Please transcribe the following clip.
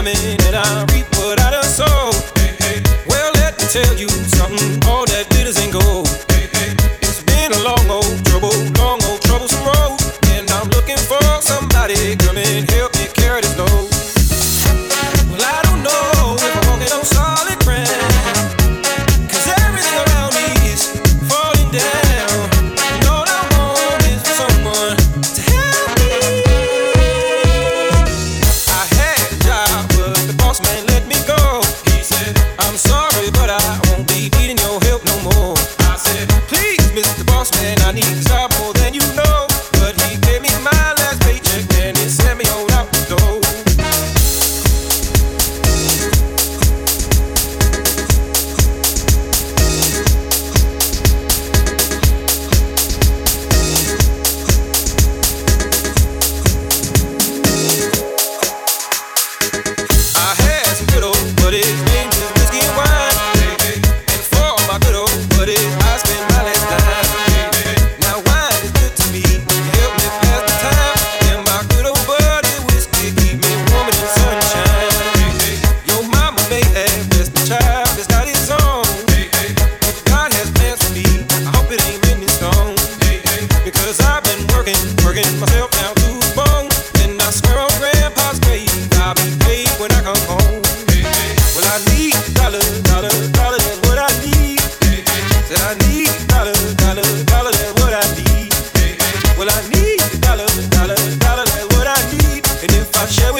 coming and I reap what I done sow. Well, let me tell you something. I share with